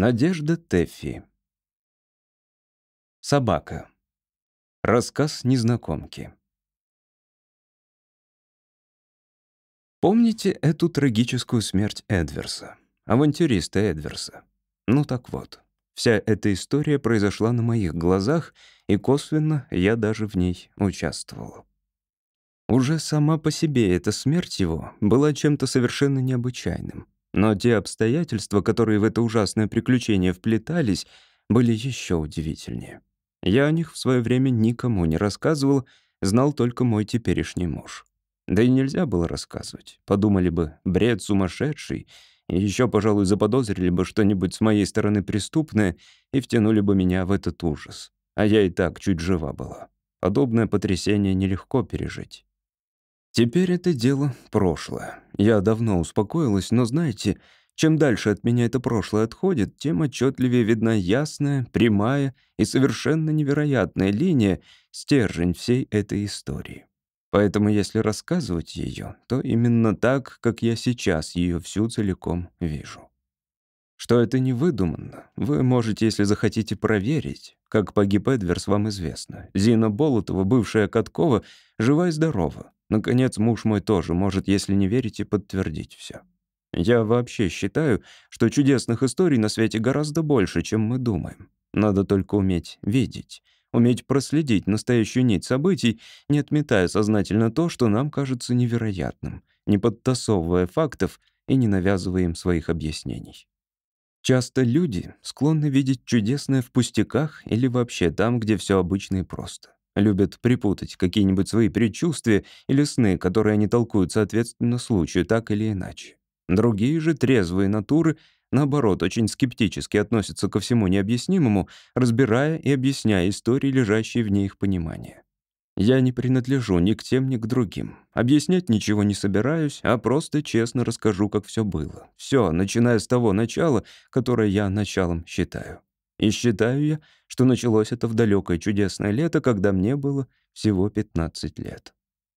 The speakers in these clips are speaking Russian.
Надежда Тэффи. Собака. Рассказ незнакомки. Помните эту трагическую смерть Эдверса, авантюриста Эдверса? Ну так вот, вся эта история произошла на моих глазах, и косвенно я даже в ней участвовал. Уже сама по себе эта смерть его была чем-то совершенно необычайным. Но те обстоятельства, которые в это ужасное приключение вплетались, были еще удивительнее. Я о них в свое время никому не рассказывал, знал только мой теперешний муж. Да и нельзя было рассказывать. Подумали бы, бред сумасшедший, и еще, пожалуй, заподозрили бы что-нибудь с моей стороны преступное и втянули бы меня в этот ужас. А я и так чуть жива была. Подобное потрясение нелегко пережить. Теперь это дело прошлое. Я давно успокоилась, но знаете, чем дальше от меня это прошлое отходит, тем отчетливее видна ясная, прямая и совершенно невероятная линия, стержень всей этой истории. Поэтому если рассказывать ее, то именно так, как я сейчас ее всю целиком вижу. Что это не выдуманно, вы можете, если захотите, проверить. Как погиб Эдверс, вам известно. Зина Болотова, бывшая Каткова, жива и здорова. Наконец, муж мой тоже может, если не верите, подтвердить все. Я вообще считаю, что чудесных историй на свете гораздо больше, чем мы думаем. Надо только уметь видеть уметь проследить настоящую нить событий, не отметая сознательно то, что нам кажется невероятным, не подтасовывая фактов и не навязывая им своих объяснений. Часто люди склонны видеть чудесное в пустяках или вообще там, где все обычно и просто. Любят припутать какие-нибудь свои предчувствия или сны, которые они толкуют соответственно случаю, так или иначе. Другие же трезвые натуры наоборот, очень скептически относятся ко всему необъяснимому, разбирая и объясняя истории, лежащие вне их понимания. Я не принадлежу ни к тем, ни к другим. Объяснять ничего не собираюсь, а просто честно расскажу, как все было. Все, начиная с того начала, которое я началом считаю. И считаю я, что началось это в далекое чудесное лето, когда мне было всего 15 лет.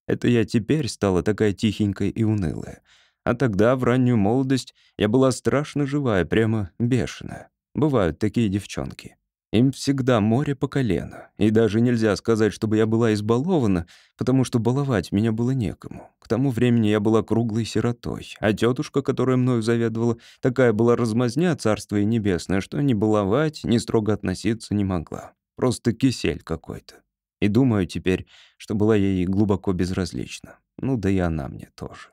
Это я теперь стала такая тихенькая и унылая. А тогда, в раннюю молодость, я была страшно живая, прямо бешеная. Бывают такие девчонки. Им всегда море по колено. И даже нельзя сказать, чтобы я была избалована, потому что баловать меня было некому. К тому времени я была круглой сиротой, а тетушка, которая мною заведовала, такая была размазня царство и небесное, что ни баловать, ни строго относиться не могла. Просто кисель какой-то. И думаю теперь, что была ей глубоко безразлична. Ну да и она мне тоже.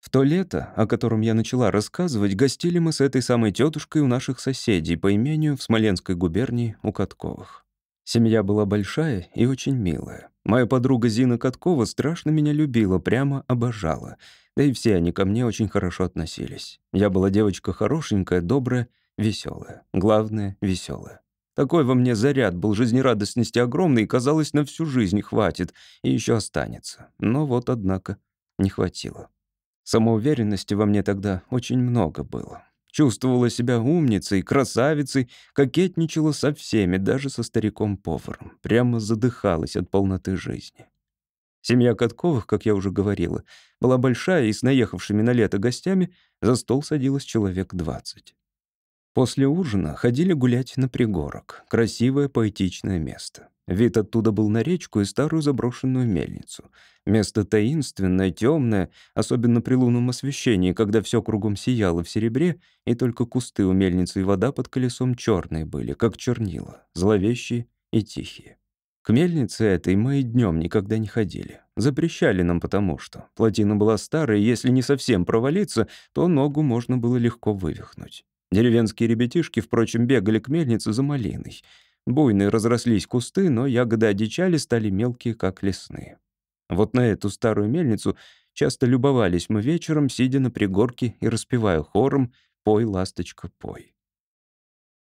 В то лето, о котором я начала рассказывать, гостили мы с этой самой тетушкой у наших соседей по имению в Смоленской губернии у Катковых. Семья была большая и очень милая. Моя подруга Зина Каткова страшно меня любила, прямо обожала. Да и все они ко мне очень хорошо относились. Я была девочка хорошенькая, добрая, веселая. Главное — веселая. Такой во мне заряд был жизнерадостности огромный, и, казалось, на всю жизнь хватит, и еще останется. Но вот, однако, не хватило. Самоуверенности во мне тогда очень много было. Чувствовала себя умницей, красавицей, кокетничала со всеми, даже со стариком-поваром. Прямо задыхалась от полноты жизни. Семья Катковых, как я уже говорила, была большая, и с наехавшими на лето гостями за стол садилось человек двадцать. После ужина ходили гулять на пригорок. Красивое поэтичное место. Вид оттуда был на речку и старую заброшенную мельницу. Место таинственное, темное, особенно при лунном освещении, когда все кругом сияло в серебре, и только кусты у мельницы и вода под колесом черные были, как чернила, зловещие и тихие. К мельнице этой мы и днем никогда не ходили. Запрещали нам потому что. Плотина была старая, и если не совсем провалиться, то ногу можно было легко вывихнуть. Деревенские ребятишки, впрочем, бегали к мельнице за малиной — Буйные разрослись кусты, но ягоды одичали, стали мелкие, как лесные. Вот на эту старую мельницу часто любовались мы вечером, сидя на пригорке и распевая хором «Пой, ласточка, пой».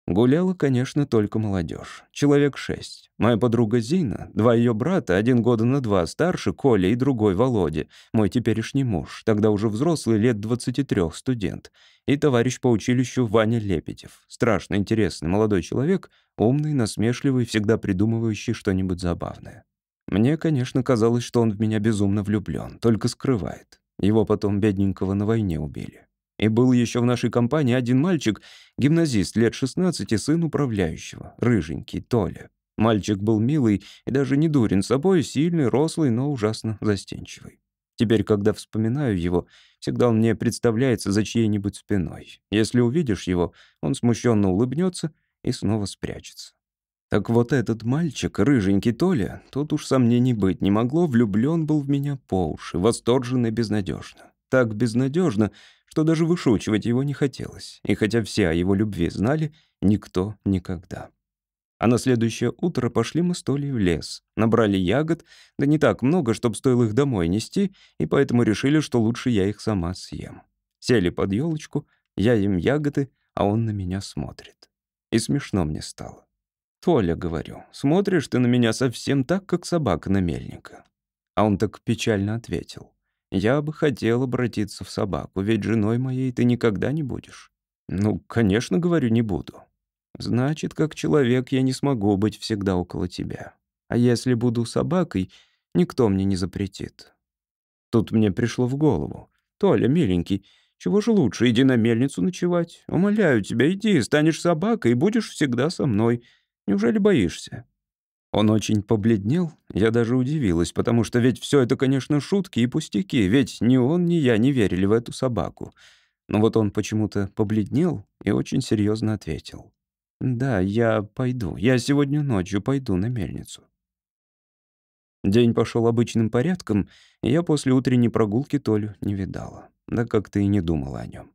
Гуляла, конечно, только молодежь. Человек шесть. Моя подруга Зина, два ее брата, один года на два старше, Коля и другой Володя, мой теперешний муж, тогда уже взрослый, лет 23 студент, и товарищ по училищу Ваня Лебедев. Страшно интересный молодой человек, умный, насмешливый, всегда придумывающий что-нибудь забавное. Мне, конечно, казалось, что он в меня безумно влюблен, только скрывает. Его потом бедненького на войне убили. И был еще в нашей компании один мальчик, гимназист лет 16, сын управляющего, рыженький, Толя. Мальчик был милый и даже не дурен собой, сильный, рослый, но ужасно застенчивый. Теперь, когда вспоминаю его, всегда он мне представляется за чьей-нибудь спиной. Если увидишь его, он смущенно улыбнется и снова спрячется. Так вот этот мальчик, рыженький Толя, тут уж сомнений быть не могло, влюблен был в меня по уши, восторженно и безнадежно. Так безнадежно, что даже вышучивать его не хотелось. И хотя все о его любви знали, никто никогда. А на следующее утро пошли мы с Толей в лес. Набрали ягод, да не так много, чтобы стоило их домой нести, и поэтому решили, что лучше я их сама съем. Сели под елочку, я ем ягоды, а он на меня смотрит. И смешно мне стало. «Толя», — говорю, — «смотришь ты на меня совсем так, как собака на мельника». А он так печально ответил. «Я бы хотел обратиться в собаку, ведь женой моей ты никогда не будешь». «Ну, конечно, — говорю, — не буду. Значит, как человек я не смогу быть всегда около тебя. А если буду собакой, никто мне не запретит. Тут мне пришло в голову. Толя, миленький, чего же лучше, иди на мельницу ночевать. Умоляю тебя, иди, станешь собакой и будешь всегда со мной. Неужели боишься?» Он очень побледнел, я даже удивилась, потому что ведь все это, конечно, шутки и пустяки, ведь ни он, ни я не верили в эту собаку. Но вот он почему-то побледнел и очень серьезно ответил. «Да, я пойду. Я сегодня ночью пойду на мельницу». День пошел обычным порядком, и я после утренней прогулки Толю не видала. Да как-то и не думала о нем.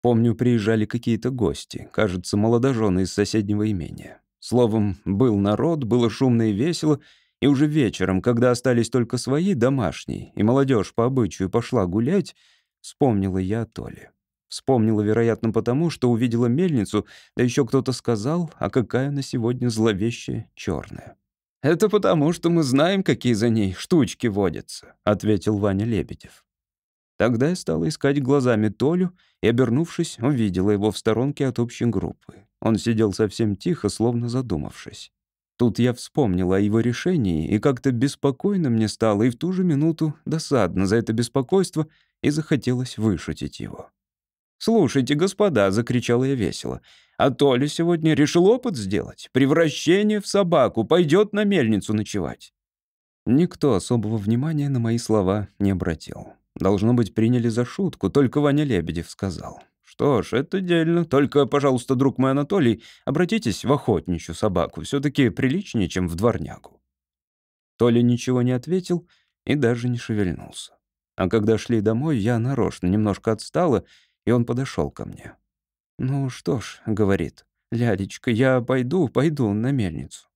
Помню, приезжали какие-то гости, кажется, молодожены из соседнего имения. Словом, был народ, было шумно и весело, и уже вечером, когда остались только свои, домашние, и молодежь по обычаю пошла гулять, вспомнила я о Толе. Вспомнила, вероятно, потому, что увидела мельницу, да еще кто-то сказал, а какая она сегодня зловещая черная. «Это потому, что мы знаем, какие за ней штучки водятся», — ответил Ваня Лебедев. Тогда я стала искать глазами Толю и, обернувшись, увидела его в сторонке от общей группы. Он сидел совсем тихо, словно задумавшись. Тут я вспомнила о его решении, и как-то беспокойно мне стало, и в ту же минуту досадно за это беспокойство, и захотелось вышутить его. «Слушайте, господа», — закричала я весело, «а Толя сегодня решил опыт сделать. Превращение в собаку, пойдет на мельницу ночевать». Никто особого внимания на мои слова не обратил. Должно быть, приняли за шутку, только Ваня Лебедев сказал. «Что ж, это дельно. Только, пожалуйста, друг мой Анатолий, обратитесь в охотничью собаку. все таки приличнее, чем в дворнягу». Толя ничего не ответил и даже не шевельнулся. А когда шли домой, я нарочно немножко отстала и он подошел ко мне. «Ну что ж», — говорит, — «Лялечка, я пойду, пойду на мельницу».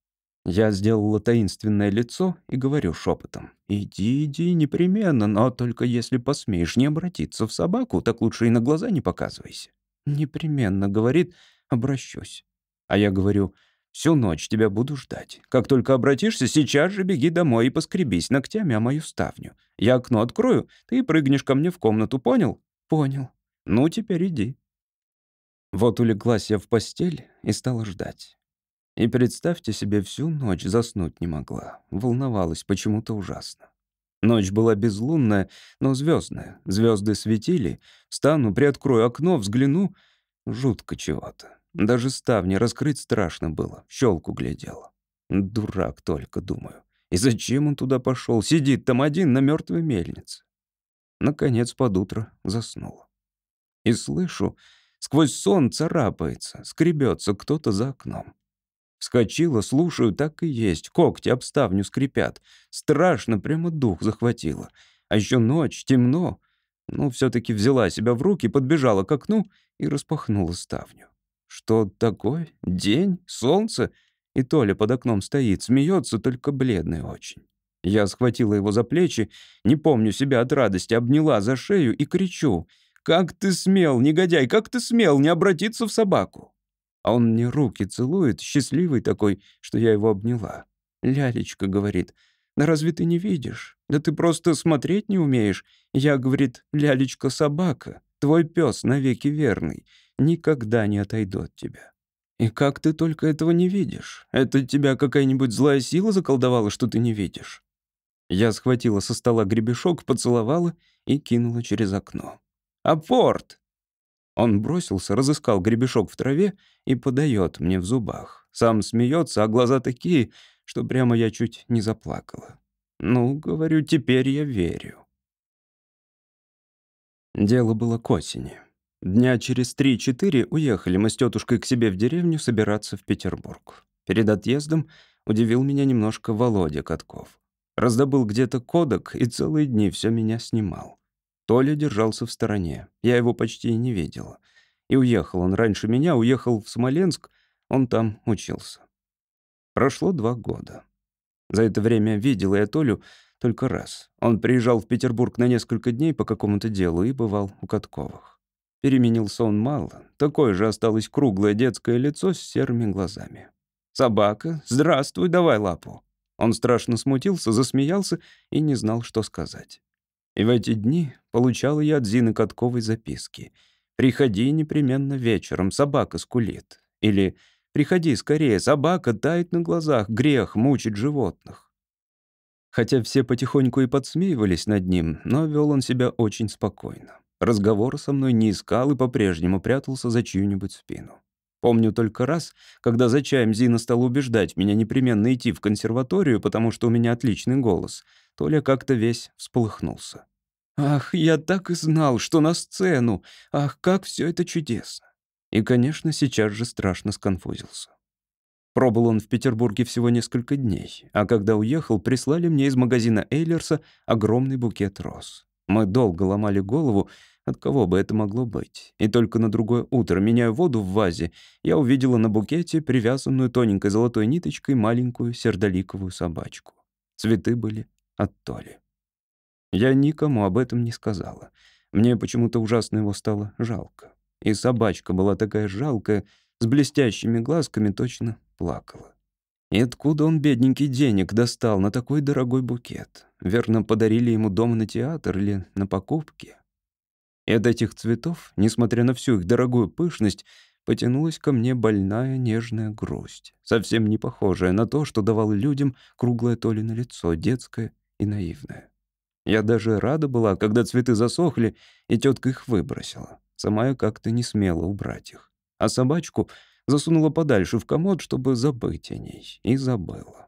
Я сделала таинственное лицо и говорю шепотом. «Иди, иди, непременно, но только если посмеешь не обратиться в собаку, так лучше и на глаза не показывайся». «Непременно», — говорит, — «обращусь». А я говорю, «Всю ночь тебя буду ждать. Как только обратишься, сейчас же беги домой и поскребись ногтями о мою ставню. Я окно открою, ты прыгнешь ко мне в комнату, понял?» «Понял». Ну, теперь иди. Вот улеглась я в постель и стала ждать. И представьте себе, всю ночь заснуть не могла. Волновалась почему-то ужасно. Ночь была безлунная, но звездная. Звезды светили. Встану, приоткрою окно, взгляну. Жутко чего-то. Даже ставни раскрыть страшно было. Щелку глядела. Дурак только, думаю. И зачем он туда пошел? Сидит там один на мертвой мельнице. Наконец, под утро заснула и слышу, сквозь сон царапается, скребется кто-то за окном. Вскочила, слушаю, так и есть, когти об ставню скрипят. Страшно, прямо дух захватило. А еще ночь, темно. Ну, все-таки взяла себя в руки, подбежала к окну и распахнула ставню. Что такое? День? Солнце? И Толя под окном стоит, смеется, только бледный очень. Я схватила его за плечи, не помню себя от радости, обняла за шею и кричу — «Как ты смел, негодяй, как ты смел не обратиться в собаку?» А он мне руки целует, счастливый такой, что я его обняла. «Лялечка», — говорит, «да разве ты не видишь? Да ты просто смотреть не умеешь». Я, говорит, «Лялечка, собака, твой пес навеки верный, никогда не отойду от тебя». И как ты только этого не видишь? Это тебя какая-нибудь злая сила заколдовала, что ты не видишь?» Я схватила со стола гребешок, поцеловала и кинула через окно. Апорт!» Он бросился, разыскал гребешок в траве и подает мне в зубах. Сам смеется, а глаза такие, что прямо я чуть не заплакала. Ну, говорю, теперь я верю. Дело было к осени. Дня через три-четыре уехали мы с тетушкой к себе в деревню собираться в Петербург. Перед отъездом удивил меня немножко Володя Катков. Раздобыл где-то кодек и целые дни все меня снимал. Толя держался в стороне. Я его почти не видела. И уехал он раньше меня, уехал в Смоленск, он там учился. Прошло два года. За это время видела я Толю только раз. Он приезжал в Петербург на несколько дней по какому-то делу и бывал у Катковых. Переменился он мало. Такое же осталось круглое детское лицо с серыми глазами. «Собака, здравствуй, давай лапу». Он страшно смутился, засмеялся и не знал, что сказать. И в эти дни получала я от Зины Катковой записки. «Приходи непременно вечером, собака скулит». Или «Приходи скорее, собака тает на глазах, грех мучить животных». Хотя все потихоньку и подсмеивались над ним, но вел он себя очень спокойно. Разговора со мной не искал и по-прежнему прятался за чью-нибудь спину. Помню только раз, когда за чаем Зина стала убеждать меня непременно идти в консерваторию, потому что у меня отличный голос — Толя как-то весь всполыхнулся. «Ах, я так и знал, что на сцену! Ах, как все это чудесно!» И, конечно, сейчас же страшно сконфузился. Пробыл он в Петербурге всего несколько дней, а когда уехал, прислали мне из магазина Эйлерса огромный букет роз. Мы долго ломали голову, от кого бы это могло быть. И только на другое утро, меняя воду в вазе, я увидела на букете привязанную тоненькой золотой ниточкой маленькую сердоликовую собачку. Цветы были от Толи. Я никому об этом не сказала. Мне почему-то ужасно его стало жалко. И собачка была такая жалкая, с блестящими глазками точно плакала. И откуда он, бедненький, денег достал на такой дорогой букет? Верно, подарили ему дом на театр или на покупки? И от этих цветов, несмотря на всю их дорогую пышность, потянулась ко мне больная нежная грусть, совсем не похожая на то, что давало людям круглое Толино лицо, детское и наивная. Я даже рада была, когда цветы засохли, и тетка их выбросила. Сама я как-то не смела убрать их. А собачку засунула подальше в комод, чтобы забыть о ней, и забыла.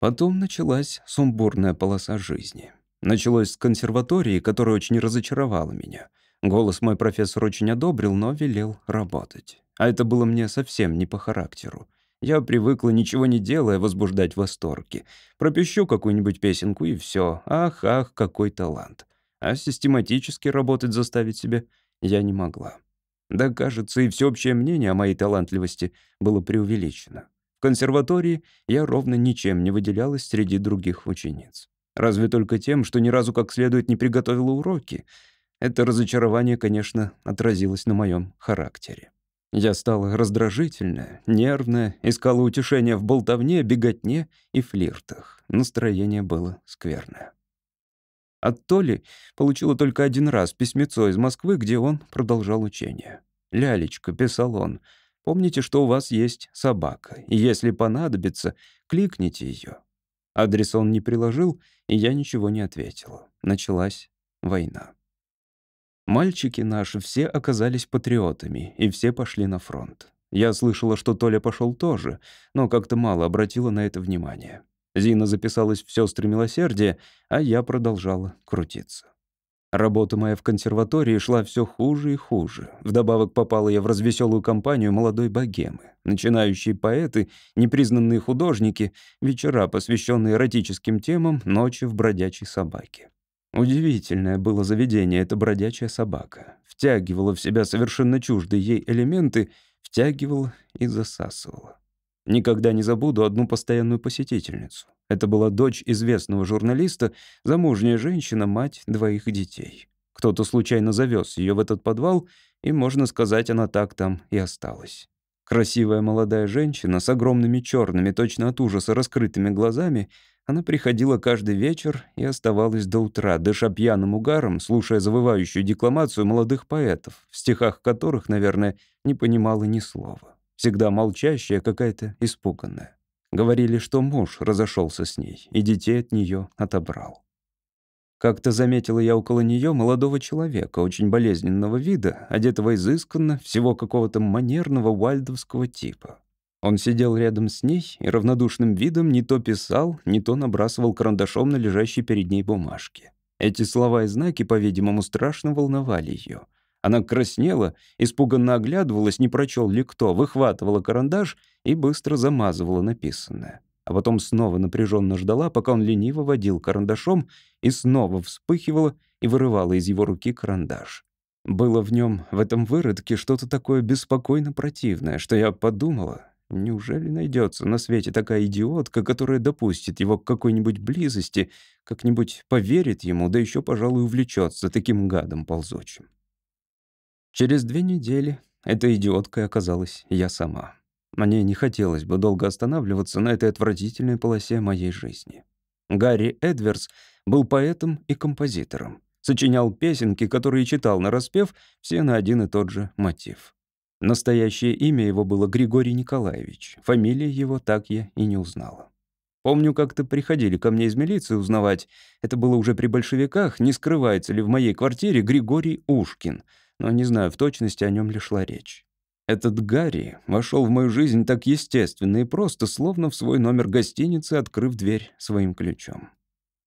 Потом началась сумбурная полоса жизни. Началось с консерватории, которая очень разочаровала меня. Голос мой профессор очень одобрил, но велел работать. А это было мне совсем не по характеру. Я привыкла, ничего не делая, возбуждать восторги. Пропищу какую-нибудь песенку, и все. Ах, ах, какой талант. А систематически работать заставить себя я не могла. Да, кажется, и всеобщее мнение о моей талантливости было преувеличено. В консерватории я ровно ничем не выделялась среди других учениц. Разве только тем, что ни разу как следует не приготовила уроки. Это разочарование, конечно, отразилось на моем характере. Я стала раздражительная, нервная, искала утешения в болтовне, беготне и флиртах. Настроение было скверное. От Толи получила только один раз письмецо из Москвы, где он продолжал учение. «Лялечка», — писал он, — «помните, что у вас есть собака, и если понадобится, кликните ее». Адрес он не приложил, и я ничего не ответила. Началась война. Мальчики наши все оказались патриотами, и все пошли на фронт. Я слышала, что Толя пошел тоже, но как-то мало обратила на это внимание. Зина записалась в сестры милосердия, а я продолжала крутиться. Работа моя в консерватории шла все хуже и хуже. Вдобавок попала я в развеселую компанию молодой богемы. Начинающие поэты, непризнанные художники, вечера, посвященные эротическим темам, ночи в бродячей собаке. Удивительное было заведение эта бродячая собака. Втягивала в себя совершенно чуждые ей элементы, втягивала и засасывала. Никогда не забуду одну постоянную посетительницу. Это была дочь известного журналиста, замужняя женщина, мать двоих детей. Кто-то случайно завез ее в этот подвал, и, можно сказать, она так там и осталась. Красивая молодая женщина с огромными черными, точно от ужаса раскрытыми глазами — она приходила каждый вечер и оставалась до утра, дыша пьяным угаром, слушая завывающую декламацию молодых поэтов, в стихах которых, наверное, не понимала ни слова. Всегда молчащая, какая-то испуганная. Говорили, что муж разошелся с ней и детей от нее отобрал. Как-то заметила я около нее молодого человека, очень болезненного вида, одетого изысканно, всего какого-то манерного вальдовского типа. Он сидел рядом с ней и равнодушным видом не то писал, не то набрасывал карандашом на лежащей перед ней бумажки. Эти слова и знаки, по-видимому, страшно волновали ее. Она краснела, испуганно оглядывалась, не прочел ли кто, выхватывала карандаш и быстро замазывала написанное а потом снова напряженно ждала, пока он лениво водил карандашом и снова вспыхивала и вырывала из его руки карандаш. Было в нем, в этом выродке, что-то такое беспокойно противное, что я подумала, неужели найдется на свете такая идиотка, которая допустит его к какой-нибудь близости, как-нибудь поверит ему, да еще, пожалуй, увлечется таким гадом ползучим. Через две недели этой идиоткой оказалась я сама. Мне не хотелось бы долго останавливаться на этой отвратительной полосе моей жизни. Гарри Эдверс был поэтом и композитором. Сочинял песенки, которые читал на распев, все на один и тот же мотив. Настоящее имя его было Григорий Николаевич. Фамилия его так я и не узнала. Помню, как-то приходили ко мне из милиции узнавать, это было уже при большевиках, не скрывается ли в моей квартире Григорий Ушкин, но не знаю в точности, о нем ли шла речь. Этот Гарри вошел в мою жизнь так естественно и просто, словно в свой номер гостиницы, открыв дверь своим ключом.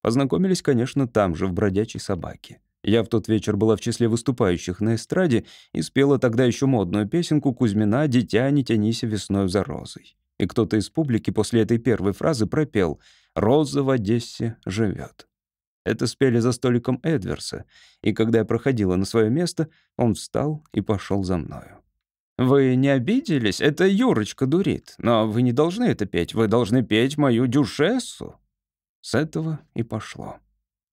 Познакомились, конечно, там же, в «Бродячей собаке». Я в тот вечер была в числе выступающих на эстраде и спела тогда еще модную песенку Кузьмина «Дитя, не тянися весною за розой». И кто-то из публики после этой первой фразы пропел «Роза в Одессе живет». Это спели за столиком Эдверса, и когда я проходила на свое место, он встал и пошел за мною. Вы не обиделись? Это Юрочка дурит. Но вы не должны это петь. Вы должны петь мою дюшессу. С этого и пошло.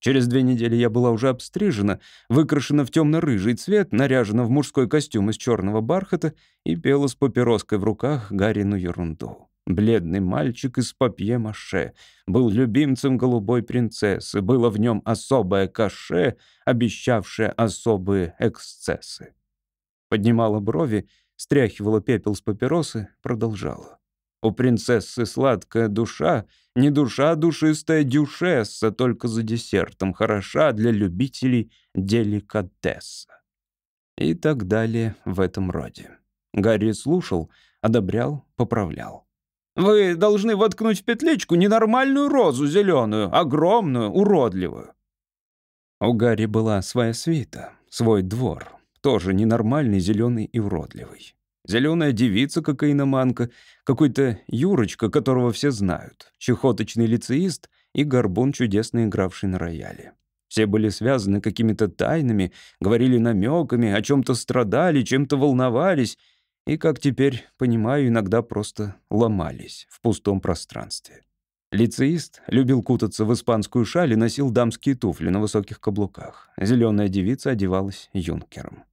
Через две недели я была уже обстрижена, выкрашена в темно-рыжий цвет, наряжена в мужской костюм из черного бархата и пела с папироской в руках Гарину ерунду. Бледный мальчик из папье-маше был любимцем голубой принцессы, было в нем особое каше, обещавшее особые эксцессы. Поднимала брови стряхивала пепел с папиросы, продолжала. У принцессы сладкая душа, не душа, душистая дюшесса, только за десертом хороша для любителей деликатеса. И так далее в этом роде. Гарри слушал, одобрял, поправлял. «Вы должны воткнуть в петличку ненормальную розу зеленую, огромную, уродливую». У Гарри была своя свита, свой двор, тоже ненормальный, зеленый и уродливый. Зеленая девица, кокаиноманка, какой-то Юрочка, которого все знают, чехоточный лицеист и горбун, чудесно игравший на рояле. Все были связаны какими-то тайнами, говорили намеками, о чем-то страдали, чем-то волновались и, как теперь понимаю, иногда просто ломались в пустом пространстве. Лицеист любил кутаться в испанскую шаль и носил дамские туфли на высоких каблуках. Зеленая девица одевалась юнкером.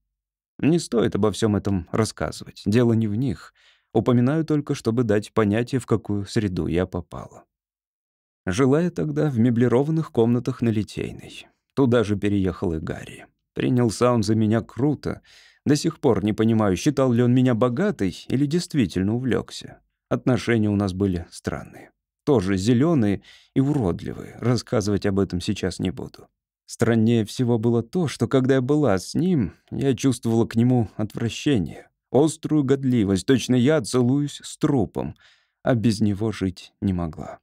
Не стоит обо всем этом рассказывать. Дело не в них. Упоминаю только, чтобы дать понятие, в какую среду я попала. Жила я тогда в меблированных комнатах на Литейной. Туда же переехал и Гарри. Принялся он за меня круто. До сих пор не понимаю, считал ли он меня богатой или действительно увлекся. Отношения у нас были странные. Тоже зеленые и уродливые. Рассказывать об этом сейчас не буду. Страннее всего было то, что когда я была с ним, я чувствовала к нему отвращение, острую годливость, точно я целуюсь с трупом, а без него жить не могла.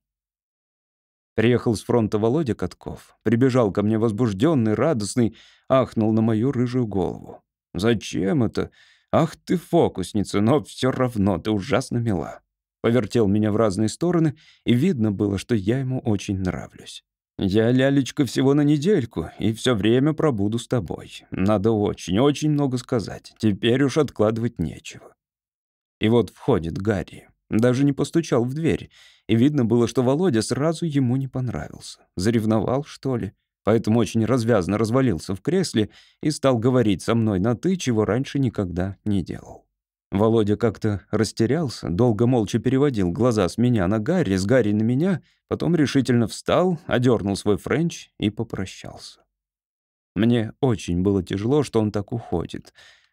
Приехал с фронта Володя Катков, прибежал ко мне возбужденный, радостный, ахнул на мою рыжую голову. «Зачем это? Ах ты фокусница, но все равно ты ужасно мила». Повертел меня в разные стороны, и видно было, что я ему очень нравлюсь. «Я, лялечка, всего на недельку, и все время пробуду с тобой. Надо очень-очень много сказать. Теперь уж откладывать нечего». И вот входит Гарри. Даже не постучал в дверь. И видно было, что Володя сразу ему не понравился. Заревновал, что ли? Поэтому очень развязно развалился в кресле и стал говорить со мной на «ты», чего раньше никогда не делал. Володя как-то растерялся, долго молча переводил глаза с меня на Гарри, с Гарри на меня, потом решительно встал, одернул свой френч и попрощался. Мне очень было тяжело, что он так уходит,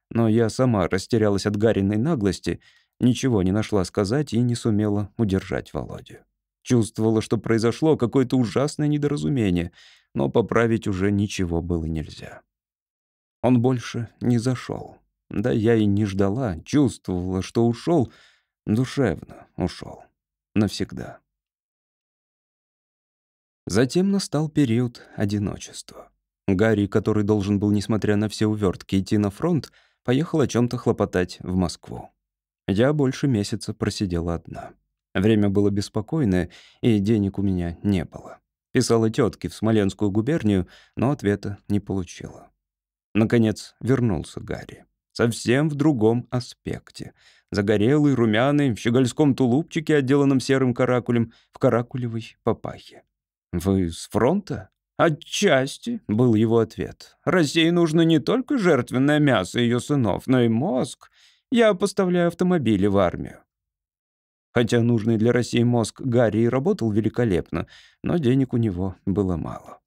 но я сама растерялась от Гариной наглости, ничего не нашла сказать и не сумела удержать Володю. Чувствовала, что произошло какое-то ужасное недоразумение, но поправить уже ничего было нельзя. Он больше не зашел. Да я и не ждала, чувствовала, что ушел, душевно ушел. Навсегда. Затем настал период одиночества. Гарри, который должен был, несмотря на все увертки, идти на фронт, поехал о чем то хлопотать в Москву. Я больше месяца просидела одна. Время было беспокойное, и денег у меня не было. Писала тетке в Смоленскую губернию, но ответа не получила. Наконец вернулся Гарри. Совсем в другом аспекте. Загорелый, румяный, в щегольском тулупчике, отделанном серым каракулем, в каракулевой папахе. «Вы с фронта?» «Отчасти», — был его ответ. «России нужно не только жертвенное мясо ее сынов, но и мозг. Я поставляю автомобили в армию». Хотя нужный для России мозг Гарри работал великолепно, но денег у него было мало.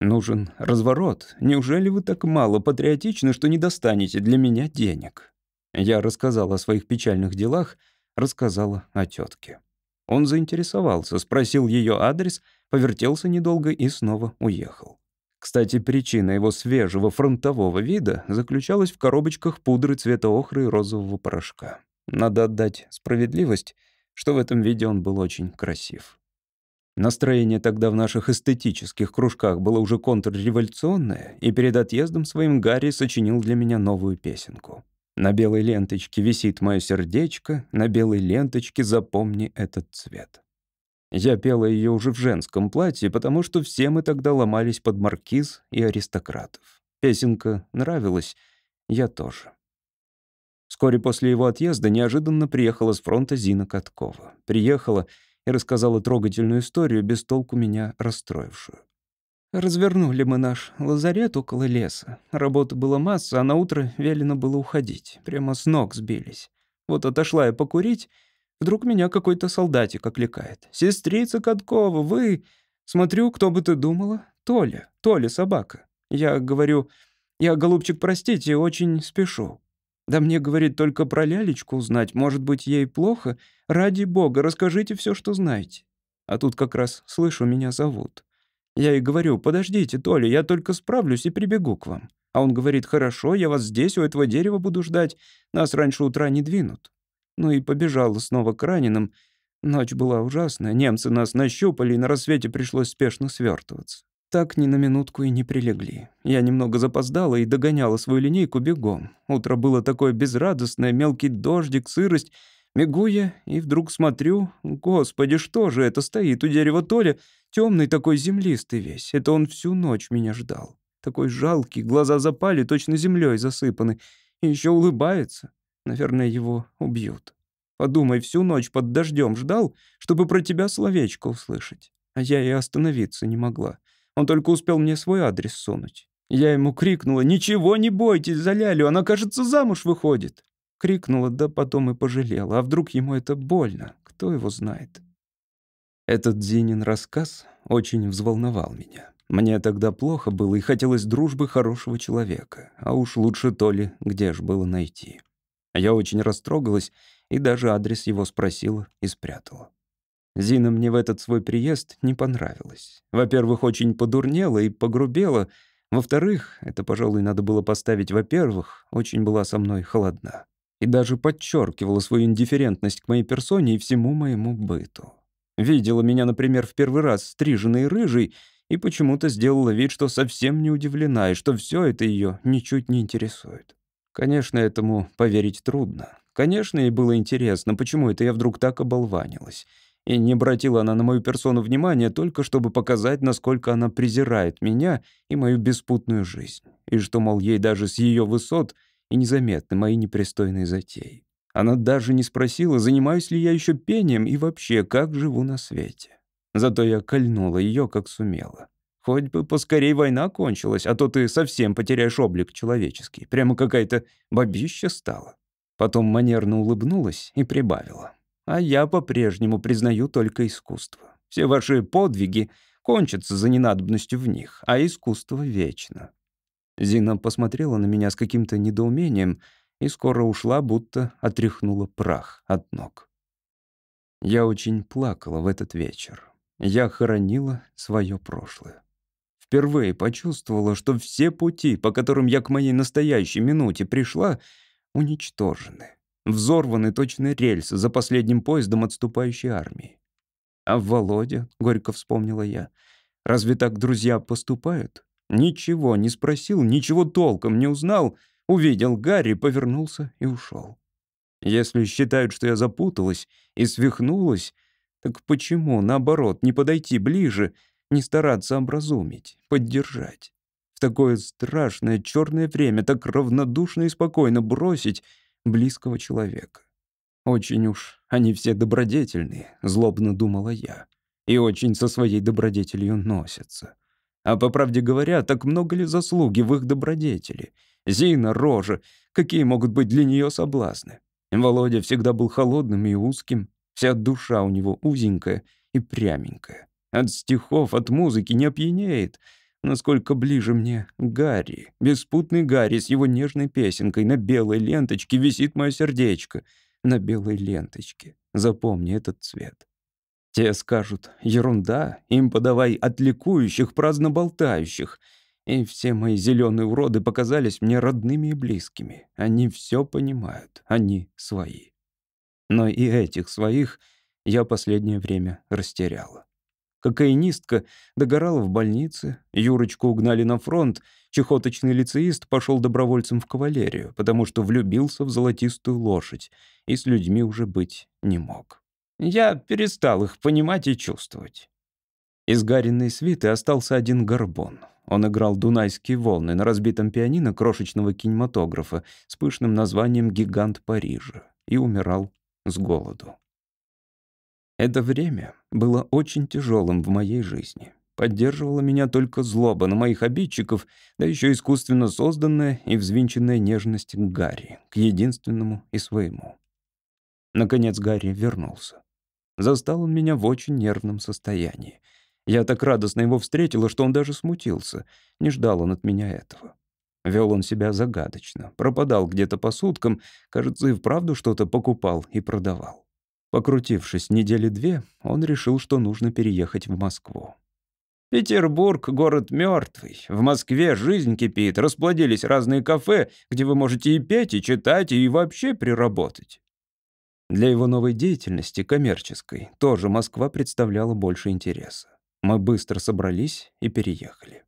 «Нужен разворот. Неужели вы так мало патриотичны, что не достанете для меня денег?» Я рассказала о своих печальных делах, рассказала о тетке. Он заинтересовался, спросил ее адрес, повертелся недолго и снова уехал. Кстати, причина его свежего фронтового вида заключалась в коробочках пудры цвета охры и розового порошка. Надо отдать справедливость, что в этом виде он был очень красив. Настроение тогда в наших эстетических кружках было уже контрреволюционное, и перед отъездом своим Гарри сочинил для меня новую песенку. На белой ленточке висит мое сердечко, на белой ленточке запомни этот цвет. Я пела ее уже в женском платье, потому что все мы тогда ломались под маркиз и аристократов. Песенка нравилась, я тоже. Вскоре после его отъезда неожиданно приехала с фронта Зина Каткова. Приехала и рассказала трогательную историю, без толку меня расстроившую. Развернули мы наш лазарет около леса. Работы было масса, а на утро велено было уходить. Прямо с ног сбились. Вот отошла я покурить, вдруг меня какой-то солдатик окликает. «Сестрица Каткова, вы...» Смотрю, кто бы ты думала? Толя, Толя собака. Я говорю, я, голубчик, простите, очень спешу. Да мне, говорит, только про лялечку узнать, может быть, ей плохо? Ради бога, расскажите все, что знаете. А тут как раз слышу, меня зовут. Я и говорю, подождите, Толя, я только справлюсь и прибегу к вам. А он говорит, хорошо, я вас здесь, у этого дерева буду ждать. Нас раньше утра не двинут. Ну и побежала снова к раненым. Ночь была ужасная, немцы нас нащупали, и на рассвете пришлось спешно свертываться. Так ни на минутку и не прилегли. Я немного запоздала и догоняла свою линейку бегом. Утро было такое безрадостное, мелкий дождик, сырость. Бегу я и вдруг смотрю, господи, что же это стоит у дерева Толя, Темный такой землистый весь. Это он всю ночь меня ждал. Такой жалкий, глаза запали, точно землей засыпаны. И еще улыбается. Наверное, его убьют. Подумай, всю ночь под дождем ждал, чтобы про тебя словечко услышать. А я и остановиться не могла. Он только успел мне свой адрес сунуть. Я ему крикнула «Ничего не бойтесь за Лялю, она, кажется, замуж выходит». Крикнула, да потом и пожалела. А вдруг ему это больно? Кто его знает? Этот Зинин рассказ очень взволновал меня. Мне тогда плохо было и хотелось дружбы хорошего человека, а уж лучше то ли, где ж было найти. Я очень растрогалась и даже адрес его спросила и спрятала. Зина мне в этот свой приезд не понравилась. Во-первых, очень подурнела и погрубела. Во-вторых, это, пожалуй, надо было поставить во-первых, очень была со мной холодна. И даже подчеркивала свою индифферентность к моей персоне и всему моему быту. Видела меня, например, в первый раз стриженной рыжей и почему-то сделала вид, что совсем не удивлена и что все это ее ничуть не интересует. Конечно, этому поверить трудно. Конечно, ей было интересно, почему это я вдруг так оболванилась. И не обратила она на мою персону внимания только чтобы показать, насколько она презирает меня и мою беспутную жизнь. И что, мол, ей даже с ее высот и незаметны мои непристойные затеи. Она даже не спросила, занимаюсь ли я еще пением и вообще, как живу на свете. Зато я кольнула ее, как сумела. Хоть бы поскорей война кончилась, а то ты совсем потеряешь облик человеческий. Прямо какая-то бабища стала. Потом манерно улыбнулась и прибавила. А я по-прежнему признаю только искусство. Все ваши подвиги кончатся за ненадобностью в них, а искусство вечно. Зина посмотрела на меня с каким-то недоумением — и скоро ушла, будто отряхнула прах от ног. Я очень плакала в этот вечер. Я хоронила свое прошлое. впервые почувствовала, что все пути, по которым я к моей настоящей минуте пришла, уничтожены. Взорваны точно рельсы за последним поездом отступающей армии. А Володя, горько вспомнила я, разве так друзья поступают? Ничего не спросил, ничего толком не узнал, увидел Гарри, повернулся и ушел. Если считают, что я запуталась и свихнулась, так почему, наоборот, не подойти ближе, не стараться образумить, поддержать? В такое страшное черное время так равнодушно и спокойно бросить близкого человека. Очень уж они все добродетельные, злобно думала я, и очень со своей добродетелью носятся. А по правде говоря, так много ли заслуги в их добродетели? Зина, Рожа, какие могут быть для нее соблазны? Володя всегда был холодным и узким, вся душа у него узенькая и пряменькая. От стихов, от музыки не опьянеет. Насколько ближе мне Гарри, беспутный Гарри с его нежной песенкой на белой ленточке висит мое сердечко. На белой ленточке. Запомни этот цвет. Те скажут «ерунда», им подавай от ликующих, праздно болтающих — и все мои зеленые уроды показались мне родными и близкими. Они все понимают, они свои. Но и этих своих я последнее время растеряла. Кокаинистка догорала в больнице, Юрочку угнали на фронт, чехоточный лицеист пошел добровольцем в кавалерию, потому что влюбился в золотистую лошадь и с людьми уже быть не мог. Я перестал их понимать и чувствовать. Из Гариной свиты остался один горбон. Он играл «Дунайские волны» на разбитом пианино крошечного кинематографа с пышным названием «Гигант Парижа» и умирал с голоду. Это время было очень тяжелым в моей жизни. Поддерживала меня только злоба на моих обидчиков, да еще искусственно созданная и взвинченная нежность к Гарри, к единственному и своему. Наконец Гарри вернулся. Застал он меня в очень нервном состоянии — я так радостно его встретила, что он даже смутился. Не ждал он от меня этого. Вел он себя загадочно, пропадал где-то по суткам, кажется, и вправду что-то покупал и продавал. Покрутившись недели две, он решил, что нужно переехать в Москву. Петербург — город мертвый. В Москве жизнь кипит, расплодились разные кафе, где вы можете и петь, и читать, и вообще приработать. Для его новой деятельности, коммерческой, тоже Москва представляла больше интереса. Мы быстро собрались и переехали.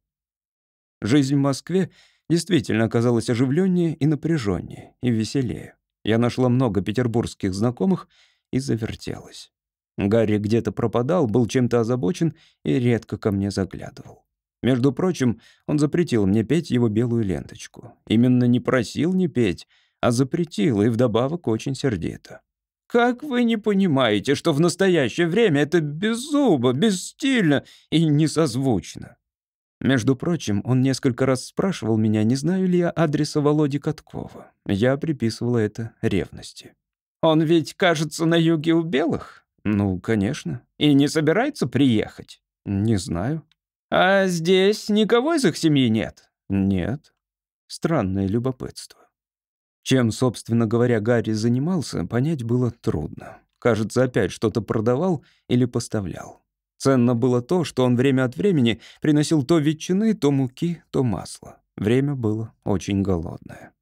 Жизнь в Москве действительно оказалась оживленнее и напряженнее, и веселее. Я нашла много петербургских знакомых и завертелась. Гарри где-то пропадал, был чем-то озабочен и редко ко мне заглядывал. Между прочим, он запретил мне петь его белую ленточку. Именно не просил не петь, а запретил, и вдобавок очень сердито. Как вы не понимаете, что в настоящее время это беззубо, бесстильно и несозвучно? Между прочим, он несколько раз спрашивал меня, не знаю ли я адреса Володи Каткова. Я приписывала это ревности. «Он ведь, кажется, на юге у белых?» «Ну, конечно». «И не собирается приехать?» «Не знаю». «А здесь никого из их семьи нет?» «Нет». Странное любопытство. Чем, собственно говоря, Гарри занимался, понять было трудно. Кажется, опять что-то продавал или поставлял. Ценно было то, что он время от времени приносил то ветчины, то муки, то масла. Время было очень голодное.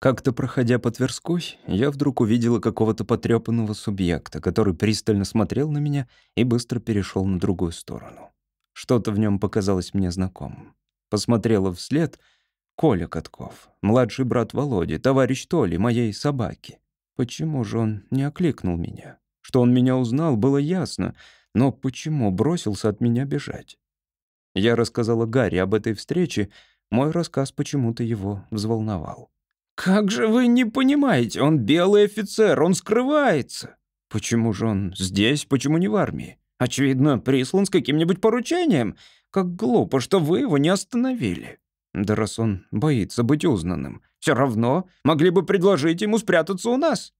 Как-то проходя по Тверской, я вдруг увидела какого-то потрепанного субъекта, который пристально смотрел на меня и быстро перешел на другую сторону. Что-то в нем показалось мне знакомым. Посмотрела вслед — Коля Катков, младший брат Володи, товарищ Толи, моей собаки. Почему же он не окликнул меня? Что он меня узнал, было ясно, но почему бросился от меня бежать? Я рассказала Гарри об этой встрече, мой рассказ почему-то его взволновал. «Как же вы не понимаете? Он белый офицер, он скрывается!» «Почему же он здесь, почему не в армии? Очевидно, прислан с каким-нибудь поручением. Как глупо, что вы его не остановили!» Да раз он боится быть узнанным. Все равно могли бы предложить ему спрятаться у нас.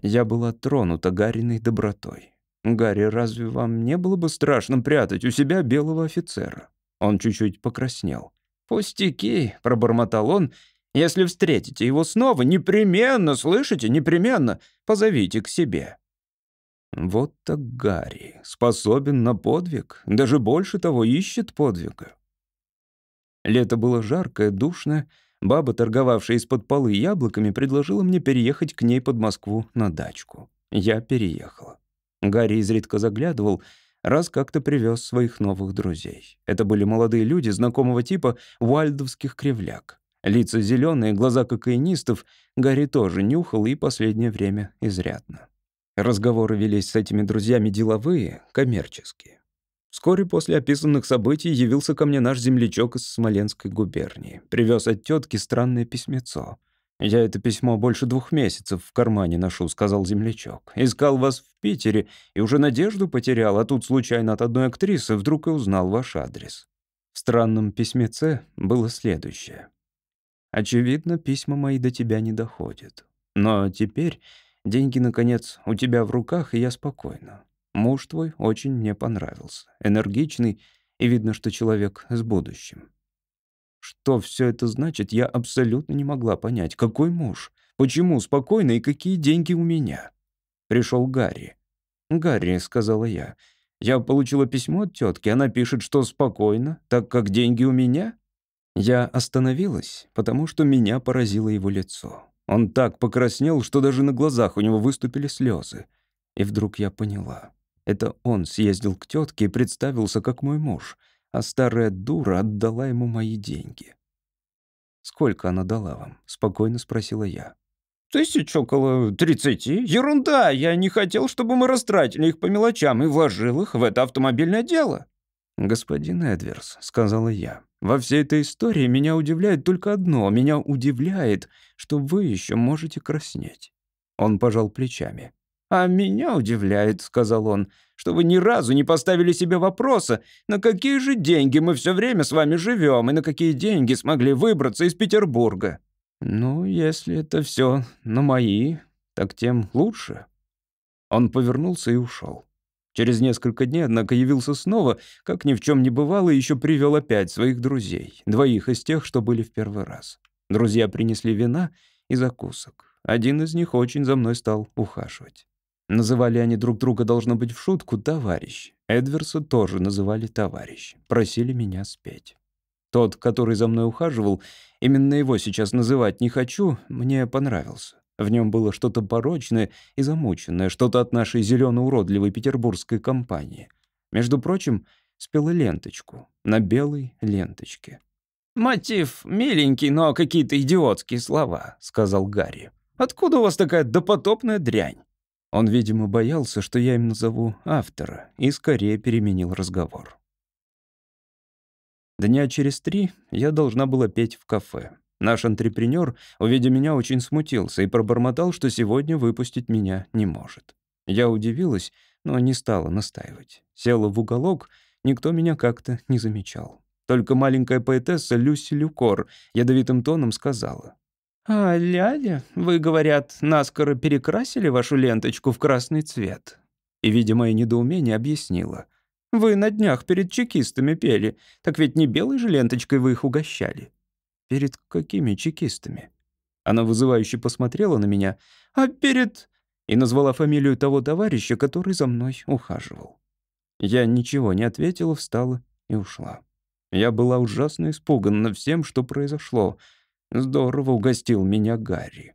Я была тронута Гариной добротой. «Гарри, разве вам не было бы страшно прятать у себя белого офицера?» Он чуть-чуть покраснел. «Пустяки», — пробормотал он, — «если встретите его снова, непременно, слышите, непременно, позовите к себе». Вот так Гарри. Способен на подвиг. Даже больше того, ищет подвига. Лето было жаркое, душное. Баба, торговавшая из-под полы яблоками, предложила мне переехать к ней под Москву на дачку. Я переехала. Гарри изредка заглядывал, раз как-то привез своих новых друзей. Это были молодые люди знакомого типа вальдовских кривляк. Лица зеленые, глаза кокаинистов. Гарри тоже нюхал и последнее время изрядно. Разговоры велись с этими друзьями деловые, коммерческие. Вскоре после описанных событий явился ко мне наш землячок из Смоленской губернии. Привез от тетки странное письмецо. «Я это письмо больше двух месяцев в кармане ношу», — сказал землячок. «Искал вас в Питере и уже надежду потерял, а тут случайно от одной актрисы вдруг и узнал ваш адрес». В странном письмеце было следующее. «Очевидно, письма мои до тебя не доходят. Но теперь деньги, наконец, у тебя в руках, и я спокойна. Муж твой очень мне понравился. Энергичный, и видно, что человек с будущим. Что все это значит, я абсолютно не могла понять. Какой муж? Почему спокойно и какие деньги у меня? Пришел Гарри. «Гарри», — сказала я, — «я получила письмо от тетки. Она пишет, что спокойно, так как деньги у меня». Я остановилась, потому что меня поразило его лицо. Он так покраснел, что даже на глазах у него выступили слезы. И вдруг я поняла. Это он съездил к тетке и представился как мой муж, а старая дура отдала ему мои деньги. «Сколько она дала вам?» — спокойно спросила я. «Тысяч около тридцати. Ерунда! Я не хотел, чтобы мы растратили их по мелочам и вложил их в это автомобильное дело». «Господин Эдверс», — сказала я, — «во всей этой истории меня удивляет только одно. Меня удивляет, что вы еще можете краснеть». Он пожал плечами. «А меня удивляет», — сказал он, «что вы ни разу не поставили себе вопроса, на какие же деньги мы все время с вами живем и на какие деньги смогли выбраться из Петербурга». «Ну, если это все на мои, так тем лучше». Он повернулся и ушел. Через несколько дней, однако, явился снова, как ни в чем не бывало, и еще привел опять своих друзей, двоих из тех, что были в первый раз. Друзья принесли вина и закусок. Один из них очень за мной стал ухаживать. Называли они друг друга, должно быть, в шутку, товарищ. Эдверса тоже называли товарищ. Просили меня спеть. Тот, который за мной ухаживал, именно его сейчас называть не хочу, мне понравился. В нем было что-то порочное и замученное, что-то от нашей зелено-уродливой петербургской компании. Между прочим, спела ленточку на белой ленточке. «Мотив миленький, но какие-то идиотские слова», — сказал Гарри. «Откуда у вас такая допотопная дрянь?» Он, видимо, боялся, что я им назову автора, и скорее переменил разговор. Дня через три я должна была петь в кафе. Наш антрепренер, увидя меня, очень смутился и пробормотал, что сегодня выпустить меня не может. Я удивилась, но не стала настаивать. Села в уголок, никто меня как-то не замечал. Только маленькая поэтесса Люси Люкор ядовитым тоном сказала. «А, Ляля, вы, говорят, наскоро перекрасили вашу ленточку в красный цвет?» И, видя мое недоумение, объяснила. «Вы на днях перед чекистами пели, так ведь не белой же ленточкой вы их угощали?» «Перед какими чекистами?» Она вызывающе посмотрела на меня. «А перед...» И назвала фамилию того товарища, который за мной ухаживал. Я ничего не ответила, встала и ушла. Я была ужасно испугана всем, что произошло — Здорово угостил меня Гарри.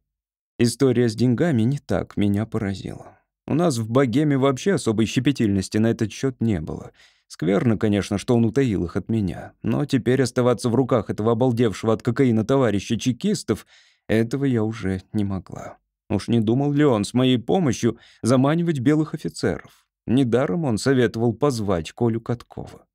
История с деньгами не так меня поразила. У нас в богеме вообще особой щепетильности на этот счет не было. Скверно, конечно, что он утаил их от меня, но теперь оставаться в руках этого обалдевшего от кокаина товарища чекистов, этого я уже не могла. Уж не думал ли он с моей помощью заманивать белых офицеров? Недаром он советовал позвать Колю Каткова.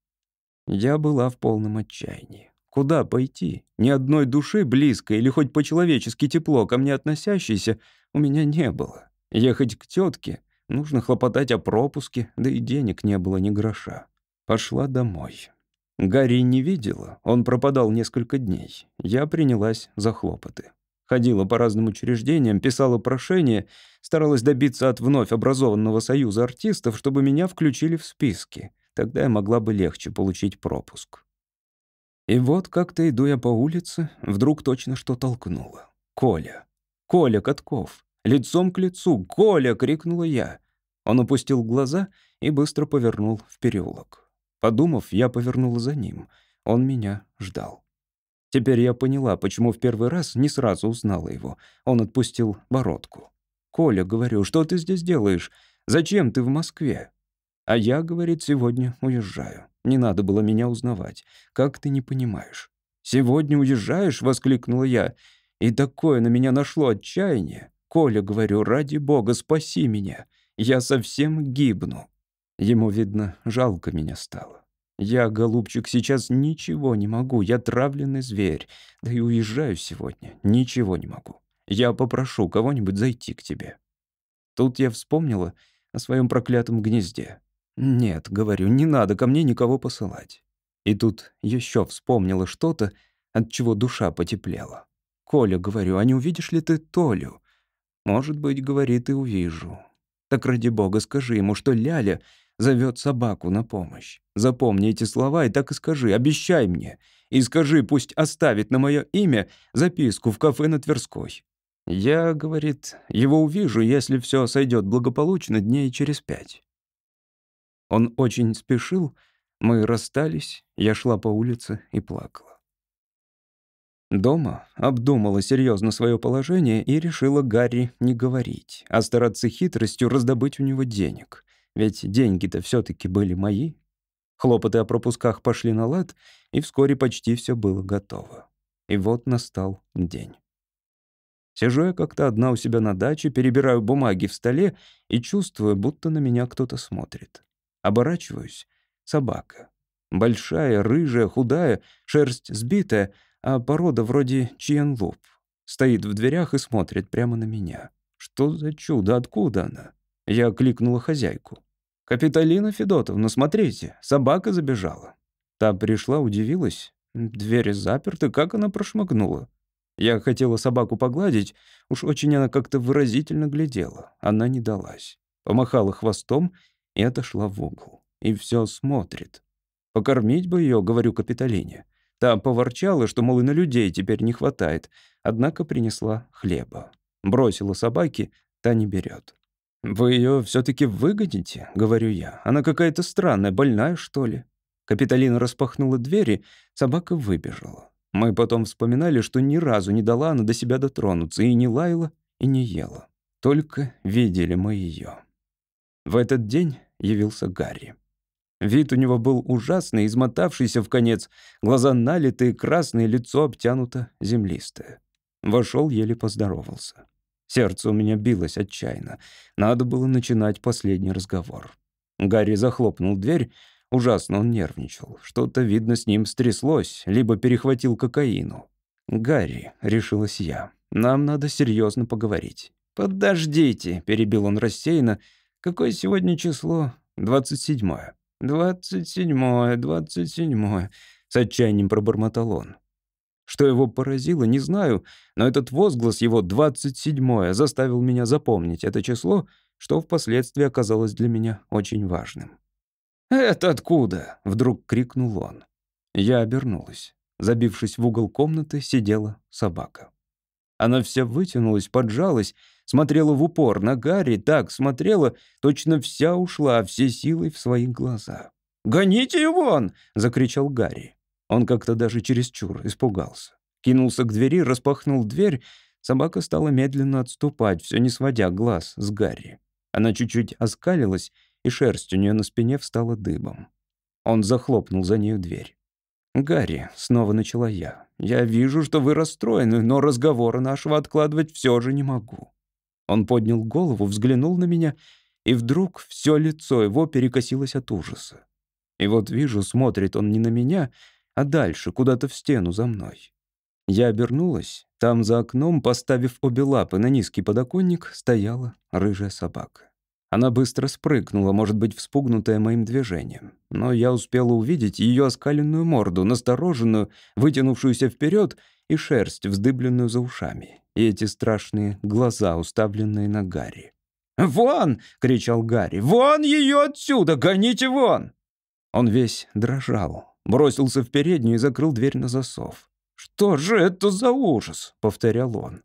Я была в полном отчаянии. Куда пойти? Ни одной души близкой или хоть по-человечески тепло ко мне относящейся у меня не было. Ехать к тетке нужно хлопотать о пропуске, да и денег не было ни гроша. Пошла домой. Гарри не видела, он пропадал несколько дней. Я принялась за хлопоты. Ходила по разным учреждениям, писала прошения, старалась добиться от вновь образованного союза артистов, чтобы меня включили в списки. Тогда я могла бы легче получить пропуск. И вот как-то иду я по улице, вдруг точно что толкнуло. «Коля! Коля Катков! Лицом к лицу! Коля!» — крикнула я. Он опустил глаза и быстро повернул в переулок. Подумав, я повернула за ним. Он меня ждал. Теперь я поняла, почему в первый раз не сразу узнала его. Он отпустил бородку. «Коля, — говорю, — что ты здесь делаешь? Зачем ты в Москве?» А я, говорит, сегодня уезжаю. Не надо было меня узнавать. Как ты не понимаешь? «Сегодня уезжаешь?» — воскликнула я. И такое на меня нашло отчаяние. «Коля, — говорю, — ради бога, спаси меня. Я совсем гибну». Ему, видно, жалко меня стало. Я, голубчик, сейчас ничего не могу. Я травленный зверь. Да и уезжаю сегодня. Ничего не могу. Я попрошу кого-нибудь зайти к тебе. Тут я вспомнила о своем проклятом гнезде. Нет, говорю, не надо ко мне никого посылать. И тут еще вспомнила что-то, от чего душа потеплела. «Коля, — говорю, — а не увидишь ли ты Толю?» «Может быть, — говорит, — и увижу. Так ради бога скажи ему, что Ляля зовет собаку на помощь. Запомни эти слова и так и скажи, обещай мне. И скажи, пусть оставит на мое имя записку в кафе на Тверской. Я, говорит, его увижу, если все сойдет благополучно дней через пять. Он очень спешил, мы расстались, я шла по улице и плакала. Дома обдумала серьезно свое положение и решила Гарри не говорить, а стараться хитростью раздобыть у него денег. Ведь деньги-то все таки были мои. Хлопоты о пропусках пошли на лад, и вскоре почти все было готово. И вот настал день. Сижу я как-то одна у себя на даче, перебираю бумаги в столе и чувствую, будто на меня кто-то смотрит. Оборачиваюсь. Собака. Большая, рыжая, худая, шерсть сбитая, а порода вроде чиенлуп. Стоит в дверях и смотрит прямо на меня. Что за чудо? Откуда она? Я кликнула хозяйку. «Капиталина Федотовна, смотрите, собака забежала». Та пришла, удивилась. Двери заперты, как она прошмыгнула. Я хотела собаку погладить, уж очень она как-то выразительно глядела. Она не далась. Помахала хвостом и отошла в угол. И все смотрит. «Покормить бы ее, говорю Капитолине». Та поворчала, что, мол, и на людей теперь не хватает, однако принесла хлеба. Бросила собаке, та не берет. «Вы ее все таки выгоните?» — говорю я. «Она какая-то странная, больная, что ли?» Капитолина распахнула двери, собака выбежала. Мы потом вспоминали, что ни разу не дала она до себя дотронуться, и не лаяла, и не ела. Только видели мы ее. В этот день явился Гарри. Вид у него был ужасный, измотавшийся в конец, глаза налитые, красные, лицо обтянуто землистое. Вошел, еле поздоровался. Сердце у меня билось отчаянно. Надо было начинать последний разговор. Гарри захлопнул дверь. Ужасно он нервничал. Что-то, видно, с ним стряслось, либо перехватил кокаину. «Гарри», — решилась я, — «нам надо серьезно поговорить». «Подождите», — перебил он рассеянно, — Какое сегодня число? Двадцать седьмое. Двадцать седьмое, двадцать седьмое. С отчаянием пробормотал он. Что его поразило, не знаю, но этот возглас его «двадцать седьмое» заставил меня запомнить это число, что впоследствии оказалось для меня очень важным. «Это откуда?» — вдруг крикнул он. Я обернулась. Забившись в угол комнаты, сидела собака. Она вся вытянулась, поджалась, смотрела в упор на Гарри, так смотрела, точно вся ушла, все силы в свои глаза. «Гоните его вон!» — закричал Гарри. Он как-то даже чересчур испугался. Кинулся к двери, распахнул дверь. Собака стала медленно отступать, все не сводя глаз с Гарри. Она чуть-чуть оскалилась, и шерсть у нее на спине встала дыбом. Он захлопнул за нею дверь. «Гарри», — снова начала я, — «я вижу, что вы расстроены, но разговора нашего откладывать все же не могу. Он поднял голову, взглянул на меня, и вдруг все лицо его перекосилось от ужаса. И вот вижу, смотрит он не на меня, а дальше, куда-то в стену за мной. Я обернулась. Там за окном, поставив обе лапы на низкий подоконник, стояла рыжая собака. Она быстро спрыгнула, может быть, вспугнутая моим движением. Но я успела увидеть ее оскаленную морду, настороженную, вытянувшуюся вперед, и шерсть, вздыбленную за ушами и эти страшные глаза, уставленные на Гарри. «Вон!» — кричал Гарри. «Вон ее отсюда! Гоните вон!» Он весь дрожал, бросился в переднюю и закрыл дверь на засов. «Что же это за ужас?» — повторял он.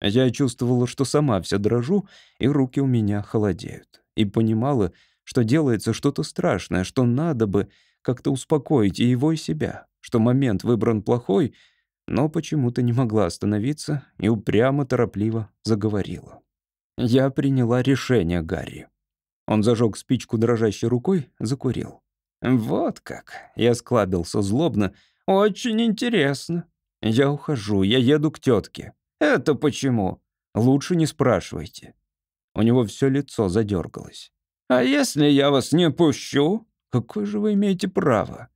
Я чувствовала, что сама вся дрожу, и руки у меня холодеют. и понимала, что делается что-то страшное, что надо бы как-то успокоить и его, и себя, что момент выбран плохой, но почему-то не могла остановиться и упрямо, торопливо заговорила. Я приняла решение, Гарри. Он зажег спичку дрожащей рукой, закурил. «Вот как!» — я склабился злобно. «Очень интересно. Я ухожу, я еду к тетке. Это почему? Лучше не спрашивайте». У него все лицо задергалось. «А если я вас не пущу? Какое же вы имеете право?»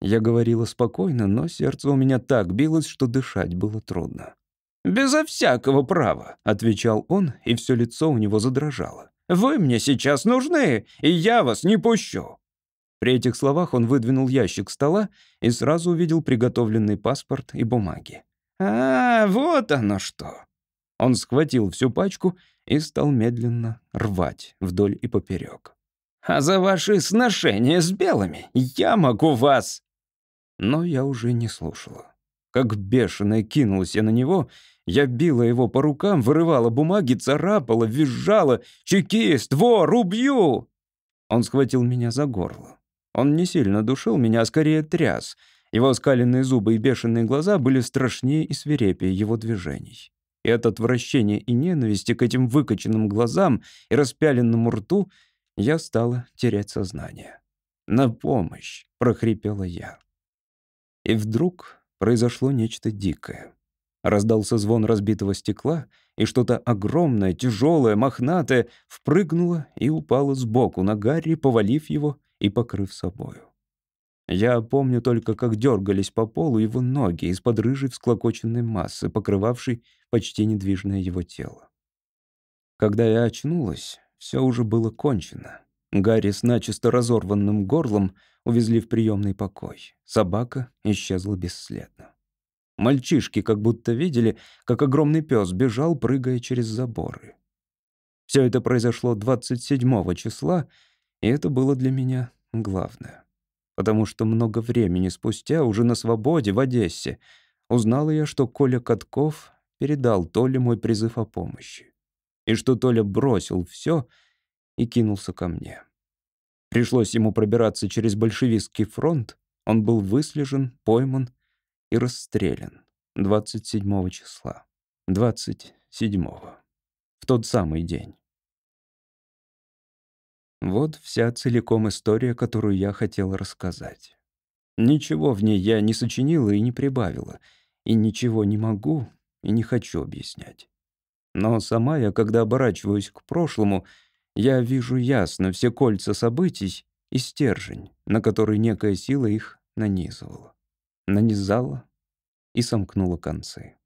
Я говорила спокойно, но сердце у меня так билось, что дышать было трудно. «Безо всякого права», — отвечал он, и все лицо у него задрожало. «Вы мне сейчас нужны, и я вас не пущу». При этих словах он выдвинул ящик стола и сразу увидел приготовленный паспорт и бумаги. «А, вот оно что!» Он схватил всю пачку и стал медленно рвать вдоль и поперек. «А за ваши сношения с белыми я могу вас...» Но я уже не слушала. Как бешеная кинулась я на него я била его по рукам, вырывала бумаги, царапала, визжала. «Чекист! Вор! Убью!» Он схватил меня за горло. Он не сильно душил меня, а скорее тряс. Его оскаленные зубы и бешеные глаза были страшнее и свирепее его движений. И от отвращения и ненависти к этим выкоченным глазам и распяленному рту я стала терять сознание. «На помощь!» — прохрипела я. И вдруг произошло нечто дикое. Раздался звон разбитого стекла, и что-то огромное, тяжелое, мохнатое впрыгнуло и упало сбоку на Гарри, повалив его и покрыв собою. Я помню только, как дергались по полу его ноги из-под рыжей всклокоченной массы, покрывавшей почти недвижное его тело. Когда я очнулась, все уже было кончено. Гарри с начисто разорванным горлом увезли в приемный покой. Собака исчезла бесследно. Мальчишки как будто видели, как огромный пес бежал, прыгая через заборы. Все это произошло 27 числа, и это было для меня главное. Потому что много времени спустя, уже на свободе в Одессе, узнала я, что Коля Катков передал Толе мой призыв о помощи. И что Толя бросил все и кинулся ко мне. Пришлось ему пробираться через большевистский фронт, он был выслежен, пойман и расстрелян 27 числа. 27 В тот самый день. Вот вся целиком история, которую я хотела рассказать. Ничего в ней я не сочинила и не прибавила, и ничего не могу и не хочу объяснять. Но сама я, когда оборачиваюсь к прошлому, я вижу ясно все кольца событий и стержень, на который некая сила их нанизывала нанизала и сомкнула концы.